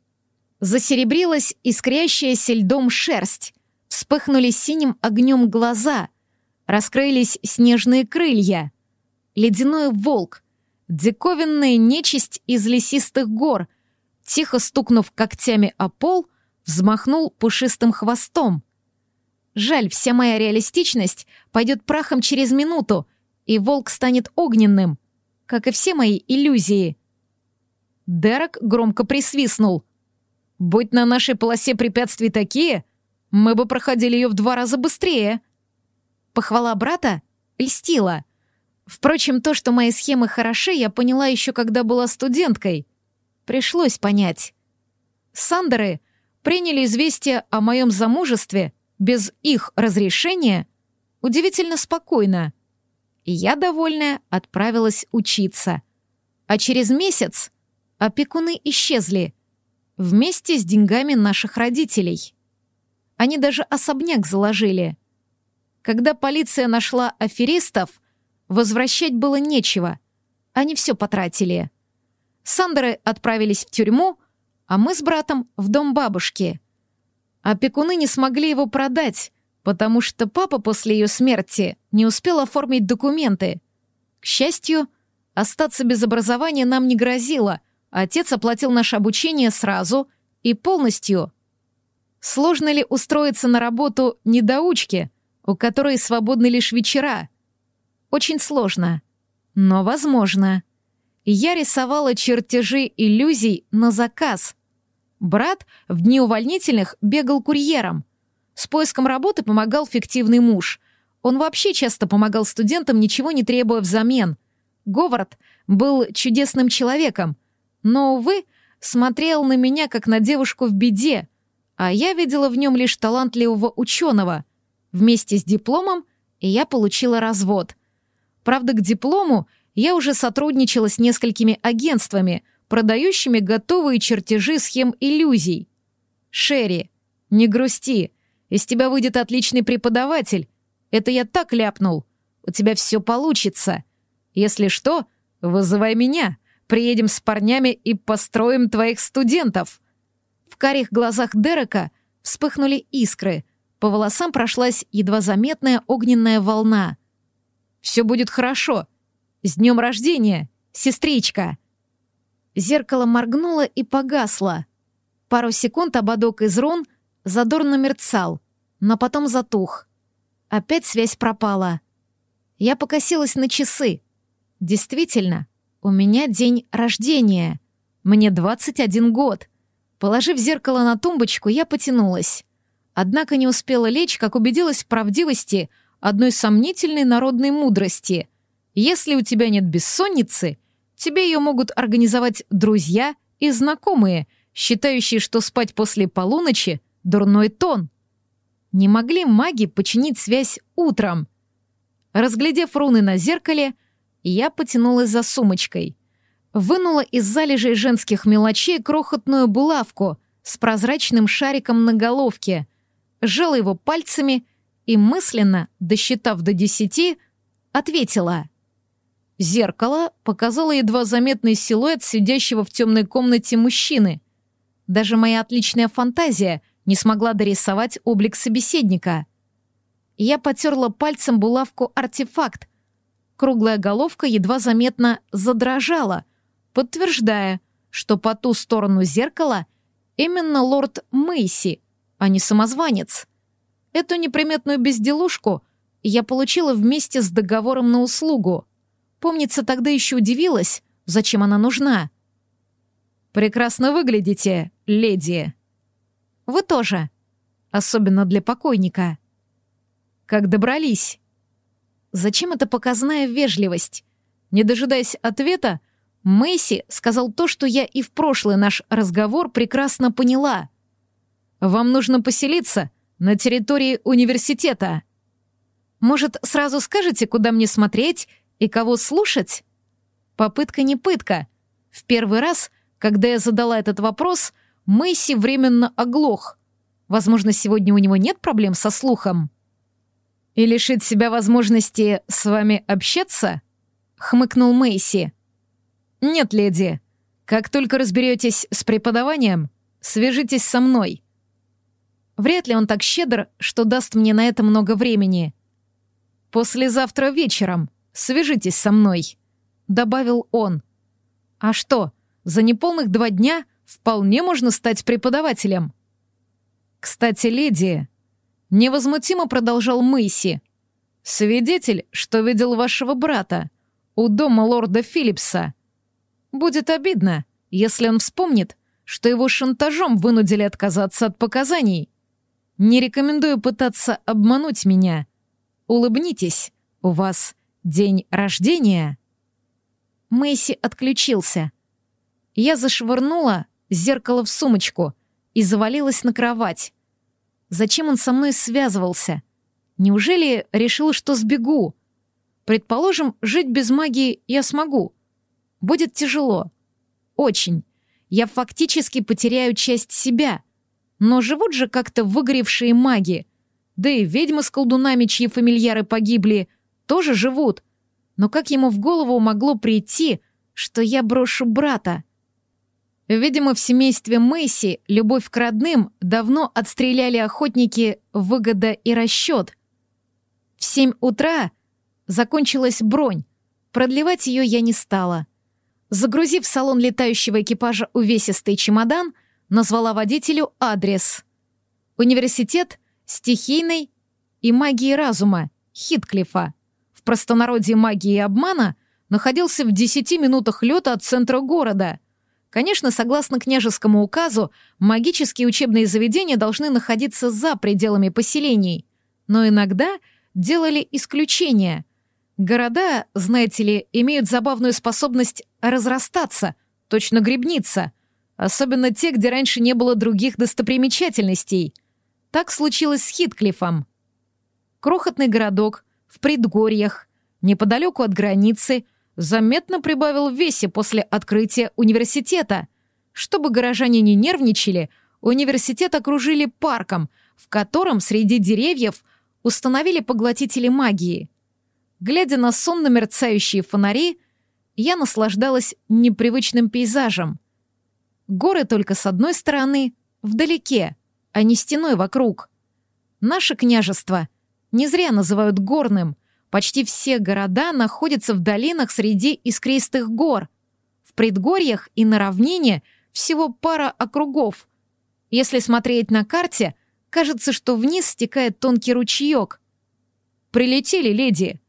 Засеребрилась искрящаяся льдом шерсть. Вспыхнули синим огнем глаза. Раскрылись снежные крылья. Ледяной волк. Диковинная нечисть из лесистых гор. Тихо стукнув когтями о пол, взмахнул пушистым хвостом — Жаль, вся моя реалистичность пойдет прахом через минуту, и волк станет огненным, как и все мои иллюзии. Дерек громко присвистнул. «Будь на нашей полосе препятствий такие, мы бы проходили ее в два раза быстрее». Похвала брата льстила. Впрочем, то, что мои схемы хороши, я поняла еще когда была студенткой. Пришлось понять. Сандеры приняли известие о моем замужестве — без их разрешения удивительно спокойно. Я, довольная, отправилась учиться. А через месяц опекуны исчезли вместе с деньгами наших родителей. Они даже особняк заложили. Когда полиция нашла аферистов, возвращать было нечего. Они все потратили. Сандеры отправились в тюрьму, а мы с братом в дом бабушки — Опекуны не смогли его продать, потому что папа после ее смерти не успел оформить документы. К счастью, остаться без образования нам не грозило. Отец оплатил наше обучение сразу и полностью. Сложно ли устроиться на работу недоучки, у которой свободны лишь вечера? Очень сложно, но возможно. Я рисовала чертежи иллюзий на заказ — Брат в дни увольнительных бегал курьером. С поиском работы помогал фиктивный муж. Он вообще часто помогал студентам, ничего не требуя взамен. Говард был чудесным человеком, но, увы, смотрел на меня как на девушку в беде, а я видела в нем лишь талантливого ученого. Вместе с дипломом я получила развод. Правда, к диплому я уже сотрудничала с несколькими агентствами — продающими готовые чертежи схем иллюзий. «Шерри, не грусти, из тебя выйдет отличный преподаватель. Это я так ляпнул. У тебя все получится. Если что, вызывай меня. Приедем с парнями и построим твоих студентов». В карих глазах Дерека вспыхнули искры, По волосам прошлась едва заметная огненная волна. «Все будет хорошо. С днем рождения, сестричка!» Зеркало моргнуло и погасло. Пару секунд ободок из рун задорно мерцал, но потом затух. Опять связь пропала. Я покосилась на часы. Действительно, у меня день рождения. Мне 21 год. Положив зеркало на тумбочку, я потянулась. Однако не успела лечь, как убедилась в правдивости одной сомнительной народной мудрости. Если у тебя нет бессонницы, тебе ее могут организовать друзья и знакомые, считающие, что спать после полуночи — дурной тон. Не могли маги починить связь утром. Разглядев руны на зеркале, я потянулась за сумочкой. Вынула из залежей женских мелочей крохотную булавку с прозрачным шариком на головке, сжала его пальцами и мысленно, досчитав до десяти, ответила. Зеркало показало едва заметный силуэт сидящего в темной комнате мужчины. Даже моя отличная фантазия не смогла дорисовать облик собеседника. Я потерла пальцем булавку-артефакт. Круглая головка едва заметно задрожала, подтверждая, что по ту сторону зеркала именно лорд Мэйси, а не самозванец. Эту неприметную безделушку я получила вместе с договором на услугу. Помнится, тогда еще удивилась, зачем она нужна. «Прекрасно выглядите, леди», вы тоже. Особенно для покойника. Как добрались? Зачем эта показная вежливость? Не дожидаясь ответа, Мэйси сказал то, что я и в прошлый наш разговор прекрасно поняла. «Вам нужно поселиться на территории университета. Может, сразу скажете, куда мне смотреть и кого слушать?» Попытка не пытка. В первый раз, когда я задала этот вопрос — Мэйси временно оглох. Возможно, сегодня у него нет проблем со слухом. «И лишить себя возможности с вами общаться?» — хмыкнул Мэйси. «Нет, леди. Как только разберетесь с преподаванием, свяжитесь со мной». Вряд ли он так щедр, что даст мне на это много времени. «Послезавтра вечером свяжитесь со мной», — добавил он. «А что, за неполных два дня вполне можно стать преподавателем. Кстати, леди, невозмутимо продолжал Мэйси, свидетель, что видел вашего брата у дома лорда Филлипса. Будет обидно, если он вспомнит, что его шантажом вынудили отказаться от показаний. Не рекомендую пытаться обмануть меня. Улыбнитесь, у вас день рождения. Мэйси отключился. Я зашвырнула зеркало в сумочку и завалилась на кровать. Зачем он со мной связывался? Неужели решил, что сбегу? Предположим, жить без магии я смогу. Будет тяжело. Очень. Я фактически потеряю часть себя. Но живут же как-то выгоревшие маги. Да и ведьмы с колдунами, чьи фамильяры погибли, тоже живут. Но как ему в голову могло прийти, что я брошу брата? Видимо, в семействе Мэйси любовь к родным давно отстреляли охотники «Выгода и расчет». В семь утра закончилась бронь. Продлевать ее я не стала. Загрузив в салон летающего экипажа увесистый чемодан, назвала водителю адрес. Университет стихийной и магии разума Хитклифа. В простонародье магии и обмана находился в десяти минутах лета от центра города — Конечно, согласно княжескому указу, магические учебные заведения должны находиться за пределами поселений, но иногда делали исключения. Города, знаете ли, имеют забавную способность разрастаться, точно грибница, особенно те, где раньше не было других достопримечательностей. Так случилось с Хитклифом. Крохотный городок в предгорьях, неподалеку от границы — заметно прибавил в весе после открытия университета. Чтобы горожане не нервничали, университет окружили парком, в котором среди деревьев установили поглотители магии. Глядя на сонно мерцающие фонари, я наслаждалась непривычным пейзажем. Горы только с одной стороны, вдалеке, а не стеной вокруг. Наше княжество не зря называют горным. Почти все города находятся в долинах среди искристых гор. В предгорьях и на равнине всего пара округов. Если смотреть на карте, кажется, что вниз стекает тонкий ручеек. «Прилетели, леди!»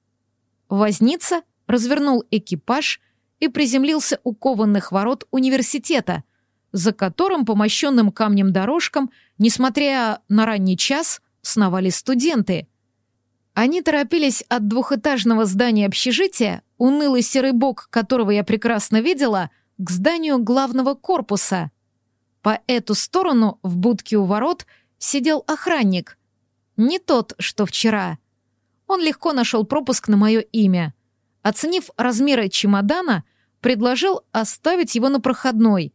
Возница развернул экипаж и приземлился у кованных ворот университета, за которым по мощенным камнем дорожкам, несмотря на ранний час, сновали студенты. Они торопились от двухэтажного здания общежития, унылый серый бок которого я прекрасно видела, к зданию главного корпуса. По эту сторону в будке у ворот сидел охранник. Не тот, что вчера. Он легко нашел пропуск на мое имя. Оценив размеры чемодана, предложил оставить его на проходной.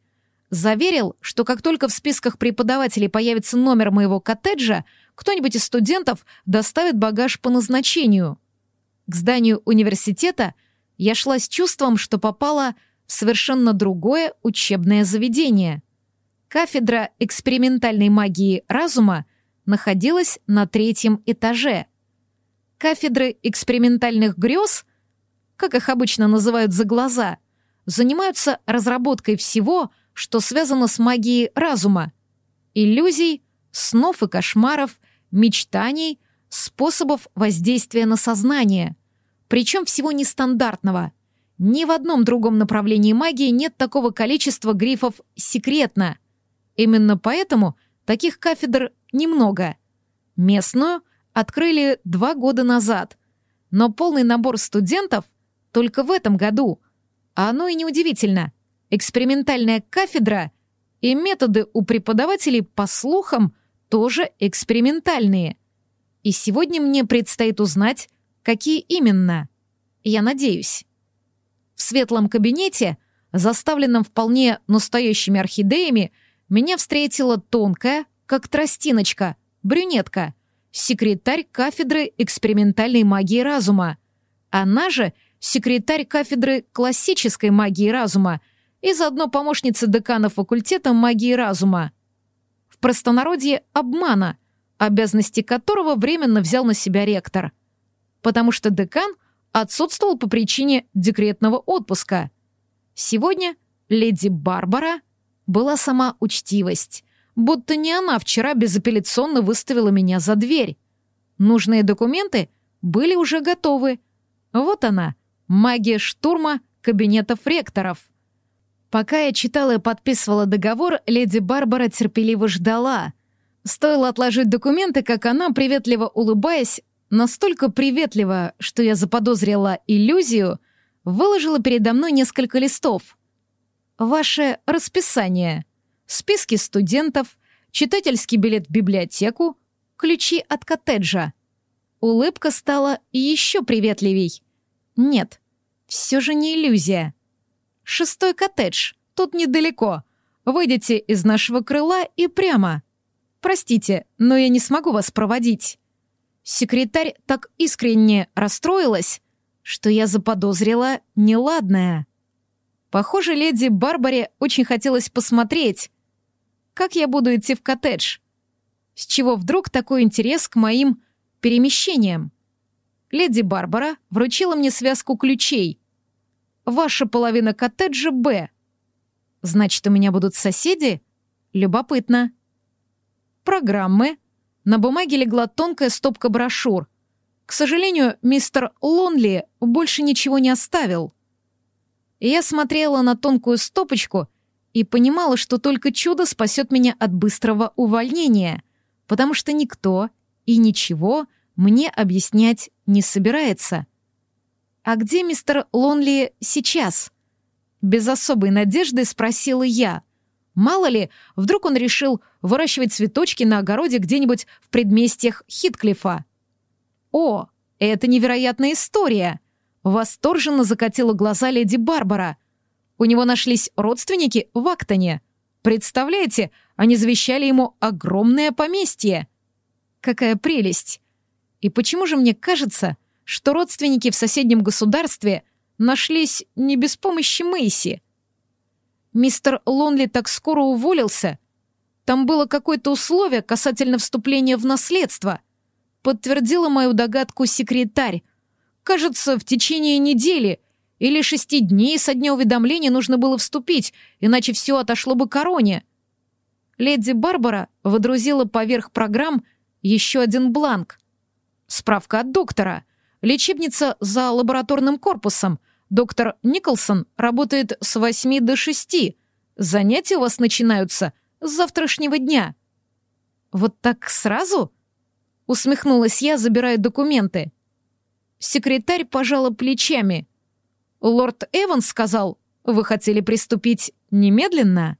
Заверил, что как только в списках преподавателей появится номер моего коттеджа, кто-нибудь из студентов доставит багаж по назначению. К зданию университета я шла с чувством, что попала в совершенно другое учебное заведение. Кафедра экспериментальной магии разума находилась на третьем этаже. Кафедры экспериментальных грез, как их обычно называют за глаза, занимаются разработкой всего, что связано с магией разума, иллюзий, снов и кошмаров, мечтаний, способов воздействия на сознание, причем всего нестандартного. Ни в одном другом направлении магии нет такого количества грифов «секретно». Именно поэтому таких кафедр немного. Местную открыли два года назад, но полный набор студентов только в этом году. А оно и неудивительно. Экспериментальная кафедра и методы у преподавателей, по слухам, тоже экспериментальные. И сегодня мне предстоит узнать, какие именно. Я надеюсь. В светлом кабинете, заставленном вполне настоящими орхидеями, меня встретила тонкая, как тростиночка, брюнетка, секретарь кафедры экспериментальной магии разума. Она же секретарь кафедры классической магии разума и заодно помощница декана факультета магии разума простонародье обмана, обязанности которого временно взял на себя ректор. Потому что декан отсутствовал по причине декретного отпуска. Сегодня леди Барбара была сама учтивость, будто не она вчера безапелляционно выставила меня за дверь. Нужные документы были уже готовы. Вот она, магия штурма кабинетов ректоров. Пока я читала и подписывала договор, леди Барбара терпеливо ждала. Стоило отложить документы, как она, приветливо улыбаясь, настолько приветливо, что я заподозрила иллюзию, выложила передо мной несколько листов. Ваше расписание. Списки студентов, читательский билет в библиотеку, ключи от коттеджа. Улыбка стала еще приветливей. Нет, все же не иллюзия. Шестой коттедж. Тут недалеко. Выйдите из нашего крыла и прямо. Простите, но я не смогу вас проводить». Секретарь так искренне расстроилась, что я заподозрила неладное. Похоже, леди Барбаре очень хотелось посмотреть, как я буду идти в коттедж. С чего вдруг такой интерес к моим перемещениям? Леди Барбара вручила мне связку ключей, Ваша половина коттеджа Б. Значит, у меня будут соседи? Любопытно. Программы. На бумаге легла тонкая стопка брошюр. К сожалению, мистер Лонли больше ничего не оставил. Я смотрела на тонкую стопочку и понимала, что только чудо спасет меня от быстрого увольнения, потому что никто и ничего мне объяснять не собирается. «А где мистер Лонли сейчас?» Без особой надежды спросила я. Мало ли, вдруг он решил выращивать цветочки на огороде где-нибудь в предместьях Хитклифа. «О, это невероятная история!» Восторженно закатила глаза леди Барбара. У него нашлись родственники в Актоне. Представляете, они завещали ему огромное поместье. Какая прелесть! И почему же мне кажется, что родственники в соседнем государстве нашлись не без помощи Мэйси. Мистер Лонли так скоро уволился. Там было какое-то условие касательно вступления в наследство. подтвердила мою догадку секретарь. Кажется, в течение недели или шести дней со дня уведомления нужно было вступить, иначе все отошло бы короне. Леди Барбара водрузила поверх программ еще один бланк. Справка от доктора. Лечебница за лабораторным корпусом. Доктор Николсон работает с восьми до шести. Занятия у вас начинаются с завтрашнего дня. Вот так сразу? Усмехнулась я, забирая документы. Секретарь пожала плечами. Лорд Эванс сказал, вы хотели приступить немедленно?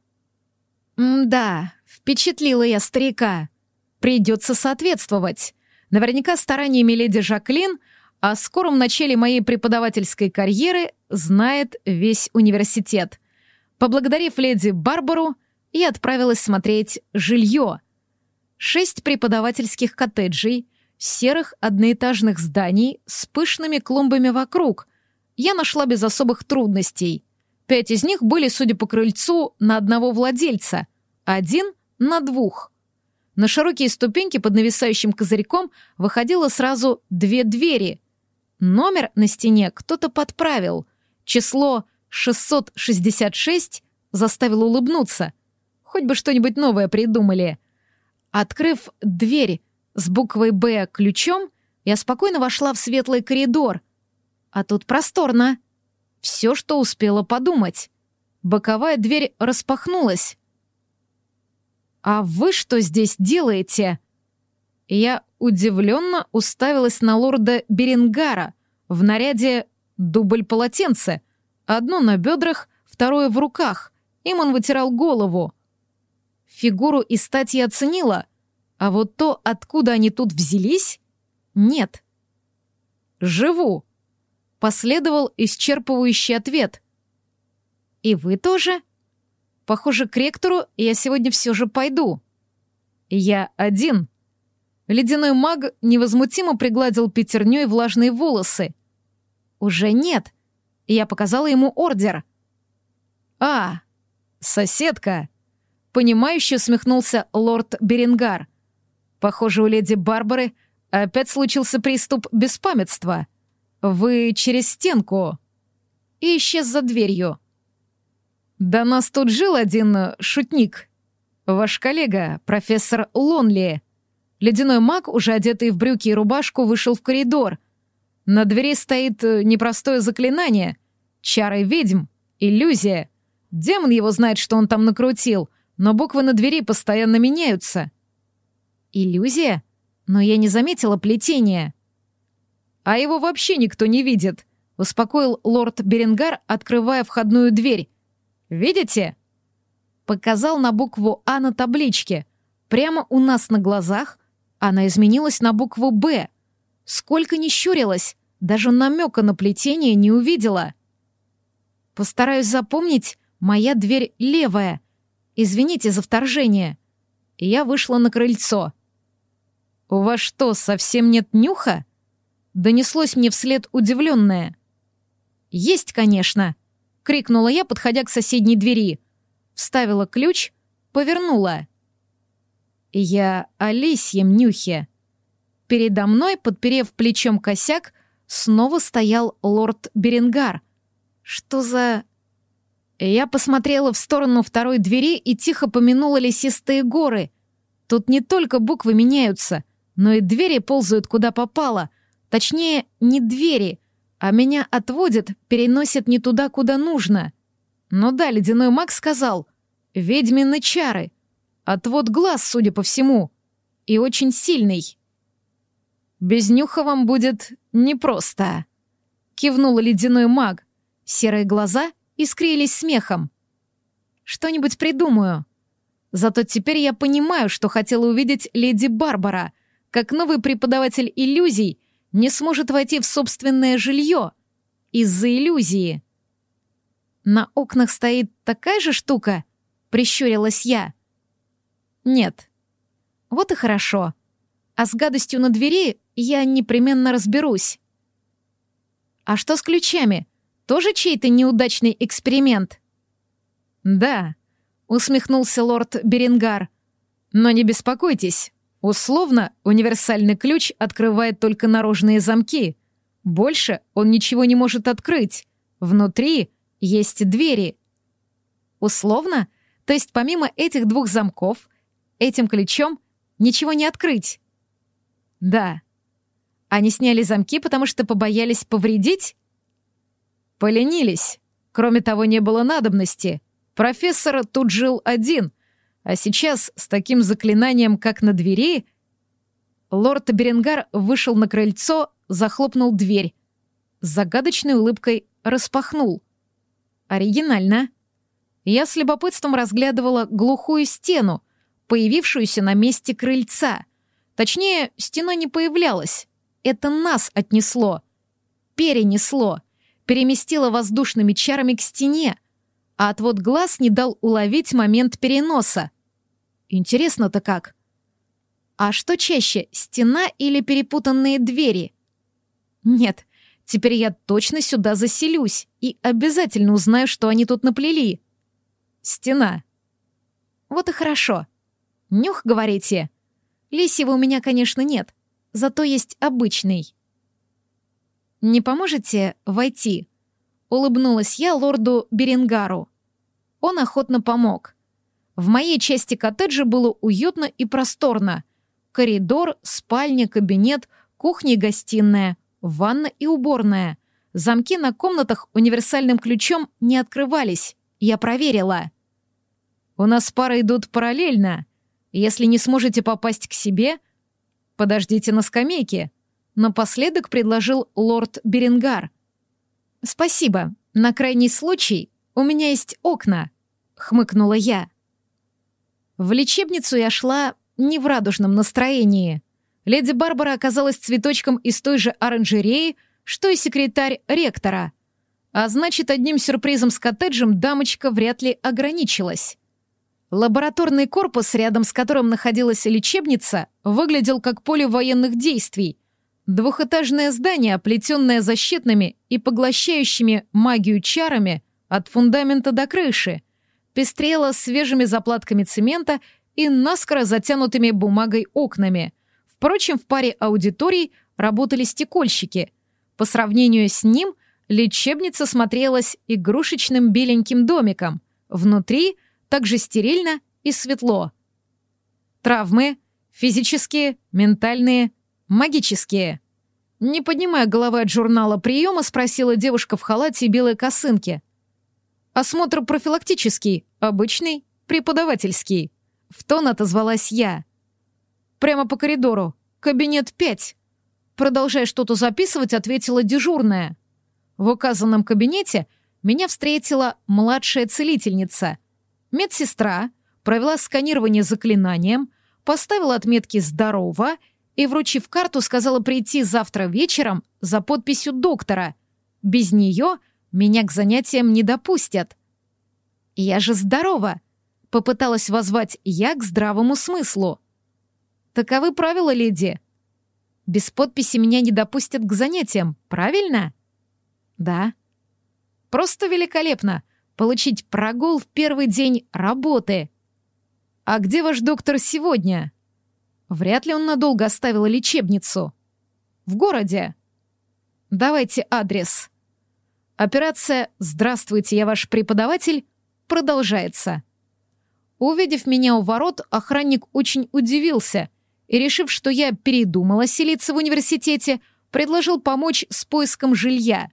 да, впечатлила я старика. Придется соответствовать. Наверняка стараниями леди Жаклин о скором начале моей преподавательской карьеры знает весь университет. Поблагодарив леди Барбару, я отправилась смотреть жилье. Шесть преподавательских коттеджей, серых одноэтажных зданий с пышными клумбами вокруг. Я нашла без особых трудностей. Пять из них были, судя по крыльцу, на одного владельца, один — на двух. На широкие ступеньки под нависающим козырьком выходило сразу две двери. Номер на стене кто-то подправил. Число 666 заставило улыбнуться. Хоть бы что-нибудь новое придумали. Открыв дверь с буквой «Б» ключом, я спокойно вошла в светлый коридор. А тут просторно. Все, что успела подумать. Боковая дверь распахнулась. «А вы что здесь делаете?» Я удивленно уставилась на лорда Берингара в наряде дубль полотенце, одно на бедрах, второе в руках. Им он вытирал голову. Фигуру и стать я оценила, а вот то, откуда они тут взялись, нет. «Живу», — последовал исчерпывающий ответ. «И вы тоже?» «Похоже, к ректору я сегодня все же пойду». «Я один». Ледяной маг невозмутимо пригладил пятерней влажные волосы. «Уже нет». Я показала ему ордер. «А, соседка!» Понимающе усмехнулся лорд Берингар. Похоже, у леди Барбары опять случился приступ беспамятства. Вы через стенку. И исчез за дверью. Да нас тут жил один шутник. Ваш коллега, профессор Лонли. Ледяной маг, уже одетый в брюки и рубашку, вышел в коридор. На двери стоит непростое заклинание. Чары ведьм. Иллюзия. Демон его знает, что он там накрутил, но буквы на двери постоянно меняются. Иллюзия? Но я не заметила плетения. А его вообще никто не видит, успокоил лорд Беренгар, открывая входную дверь. Видите? Показал на букву А на табличке. Прямо у нас на глазах она изменилась на букву Б. Сколько ни щурилась, даже намека на плетение не увидела. Постараюсь запомнить, моя дверь левая. Извините за вторжение. я вышла на крыльцо. «У вас что, совсем нет нюха?» Донеслось мне вслед удивленное. «Есть, конечно!» — крикнула я, подходя к соседней двери. Вставила ключ, повернула. Я о лисьем нюхе. Передо мной, подперев плечом косяк, снова стоял лорд Беренгар. Что за... Я посмотрела в сторону второй двери и тихо помянула лесистые горы. Тут не только буквы меняются, но и двери ползают куда попало. Точнее, не двери, а меня отводят, переносят не туда, куда нужно. Ну да, ледяной маг сказал. Ведьмины чары. Отвод глаз, судя по всему. И очень сильный. Без нюха вам будет непросто. Кивнул ледяной маг. Серые глаза искрились смехом. Что-нибудь придумаю. Зато теперь я понимаю, что хотела увидеть леди Барбара — как новый преподаватель иллюзий не сможет войти в собственное жилье из-за иллюзии. На окнах стоит такая же штука, прищурилась я. Нет. Вот и хорошо. А с гадостью на двери я непременно разберусь. А что с ключами? Тоже чей-то неудачный эксперимент? Да, усмехнулся лорд Беренгар. Но не беспокойтесь, Условно, универсальный ключ открывает только наружные замки. Больше он ничего не может открыть. Внутри есть двери. Условно? То есть помимо этих двух замков, этим ключом ничего не открыть? Да. Они сняли замки, потому что побоялись повредить? Поленились. Кроме того, не было надобности. Профессор тут жил один, а сейчас с таким заклинанием, как на двери... Лорд Беренгар вышел на крыльцо, захлопнул дверь. С загадочной улыбкой распахнул. Оригинально. Я с любопытством разглядывала глухую стену, появившуюся на месте крыльца. Точнее, стена не появлялась. Это нас отнесло. Перенесло. Переместило воздушными чарами к стене. А отвод глаз не дал уловить момент переноса. Интересно-то как? А что чаще, стена или перепутанные двери? Нет, теперь я точно сюда заселюсь и обязательно узнаю, что они тут наплели. Стена. Вот и хорошо. Нюх, говорите? Лисьего у меня, конечно, нет, зато есть обычный. «Не поможете войти?» — улыбнулась я лорду Беренгару. Он охотно помог. В моей части коттеджа было уютно и просторно. Коридор, спальня, кабинет, кухня и гостиная, ванна и уборная. Замки на комнатах универсальным ключом не открывались. Я проверила. «У нас пары идут параллельно», если не сможете попасть к себе, подождите на скамейке. Напоследок предложил лорд Беренгар. «Спасибо. На крайний случай у меня есть окна», — хмыкнула я. В лечебницу я шла не в радужном настроении. Леди Барбара оказалась цветочком из той же оранжереи, что и секретарь ректора. А значит, одним сюрпризом с коттеджем дамочка вряд ли ограничилась. Лабораторный корпус, рядом с которым находилась лечебница, выглядел как поле военных действий. Двухэтажное здание, оплетенное защитными и поглощающими магию чарами от фундамента до крыши, пестрело свежими заплатками цемента и наскоро затянутыми бумагой окнами. Впрочем, в паре аудиторий работали стекольщики. По сравнению с ним лечебница смотрелась игрушечным беленьким домиком. Внутри — также стерильно и светло. Травмы физические, ментальные, магические. Не поднимая головы от журнала приема, спросила девушка в халате и белой косынке. Осмотр профилактический, обычный, преподавательский. В тон отозвалась я. Прямо по коридору. Кабинет 5. Продолжая что-то записывать, ответила дежурная. В указанном кабинете меня встретила младшая целительница — Медсестра провела сканирование заклинанием, поставила отметки «Здорово» и, вручив карту, сказала прийти завтра вечером за подписью доктора. Без нее меня к занятиям не допустят. «Я же здорова!» — попыталась возвать я к здравому смыслу. «Таковы правила, леди. Без подписи меня не допустят к занятиям, правильно?» «Да». «Просто великолепно!» получить прогул в первый день работы. А где ваш доктор сегодня? Вряд ли он надолго оставил лечебницу. В городе. Давайте адрес. Операция «Здравствуйте, я ваш преподаватель» продолжается. Увидев меня у ворот, охранник очень удивился и, решив, что я передумала селиться в университете, предложил помочь с поиском жилья.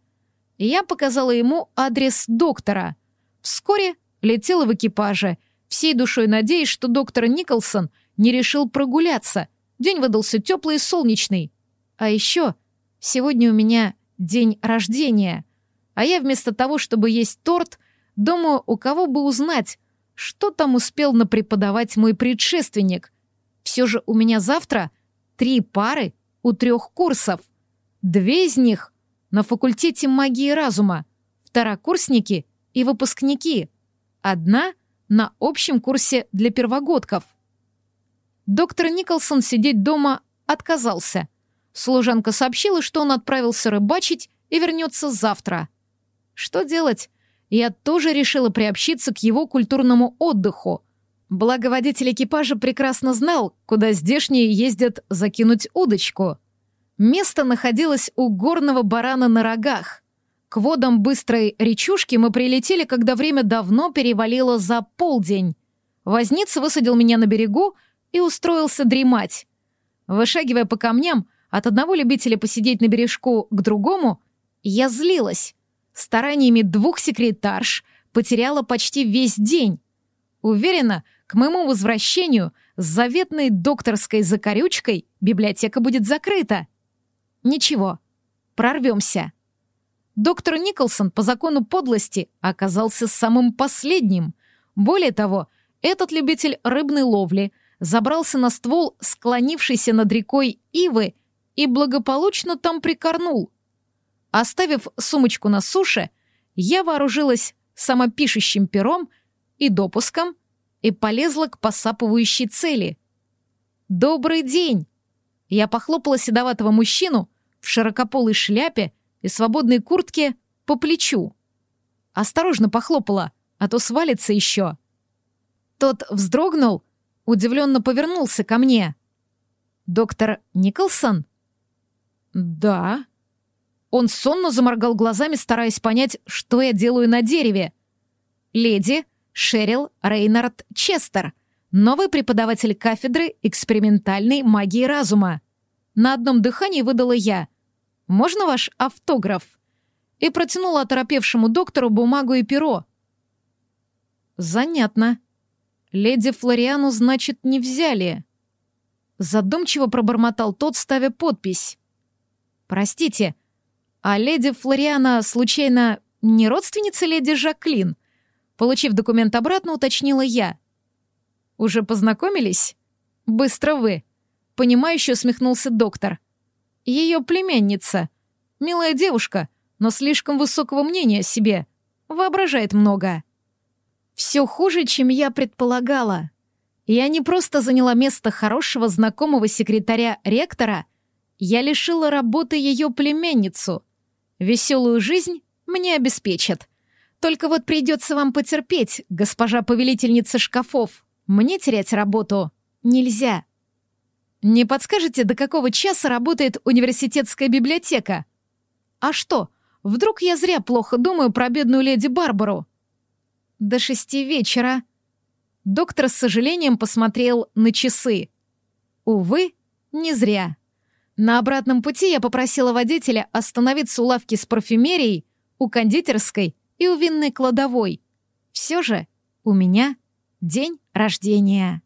Я показала ему адрес доктора — Вскоре летела в экипаже, всей душой надеясь, что доктор Николсон не решил прогуляться. День выдался теплый и солнечный. А еще сегодня у меня день рождения. А я вместо того, чтобы есть торт, думаю, у кого бы узнать, что там успел напреподавать мой предшественник. Все же у меня завтра три пары у трех курсов. Две из них на факультете магии разума, второкурсники — и выпускники. Одна на общем курсе для первогодков. Доктор Николсон сидеть дома отказался. Служанка сообщила, что он отправился рыбачить и вернется завтра. Что делать? Я тоже решила приобщиться к его культурному отдыху. Благо водитель экипажа прекрасно знал, куда здешние ездят закинуть удочку. Место находилось у горного барана на рогах. К водам быстрой речушки мы прилетели, когда время давно перевалило за полдень. Возница высадил меня на берегу и устроился дремать. Вышагивая по камням, от одного любителя посидеть на бережку к другому, я злилась. Стараниями двух секретарш потеряла почти весь день. Уверена, к моему возвращению с заветной докторской закорючкой библиотека будет закрыта. Ничего, прорвемся. Доктор Николсон по закону подлости оказался самым последним. Более того, этот любитель рыбной ловли забрался на ствол, склонившийся над рекой Ивы, и благополучно там прикорнул. Оставив сумочку на суше, я вооружилась самопишущим пером и допуском и полезла к посапывающей цели. «Добрый день!» Я похлопала седоватого мужчину в широкополой шляпе и свободной куртке по плечу. Осторожно похлопала, а то свалится еще. Тот вздрогнул, удивленно повернулся ко мне. «Доктор Николсон?» «Да». Он сонно заморгал глазами, стараясь понять, что я делаю на дереве. «Леди Шерил Рейнард Честер, новый преподаватель кафедры экспериментальной магии разума». На одном дыхании выдала я. «Можно ваш автограф?» И протянула оторопевшему доктору бумагу и перо. «Занятно. Леди Флориану, значит, не взяли». Задумчиво пробормотал тот, ставя подпись. «Простите, а леди Флориана, случайно, не родственница леди Жаклин?» Получив документ обратно, уточнила я. «Уже познакомились?» «Быстро вы!» Понимающе усмехнулся доктор. «Ее племянница. Милая девушка, но слишком высокого мнения о себе. Воображает много». «Все хуже, чем я предполагала. Я не просто заняла место хорошего знакомого секретаря ректора — я лишила работы ее племянницу. Веселую жизнь мне обеспечат. Только вот придется вам потерпеть, госпожа повелительница шкафов. Мне терять работу нельзя. Не подскажете, до какого часа работает университетская библиотека? А что, вдруг я зря плохо думаю про бедную леди Барбару? До шести вечера. Доктор с сожалением посмотрел на часы. Увы, не зря. На обратном пути я попросила водителя остановиться у лавки с парфюмерией, у кондитерской и у винной кладовой. Все же у меня день рождения.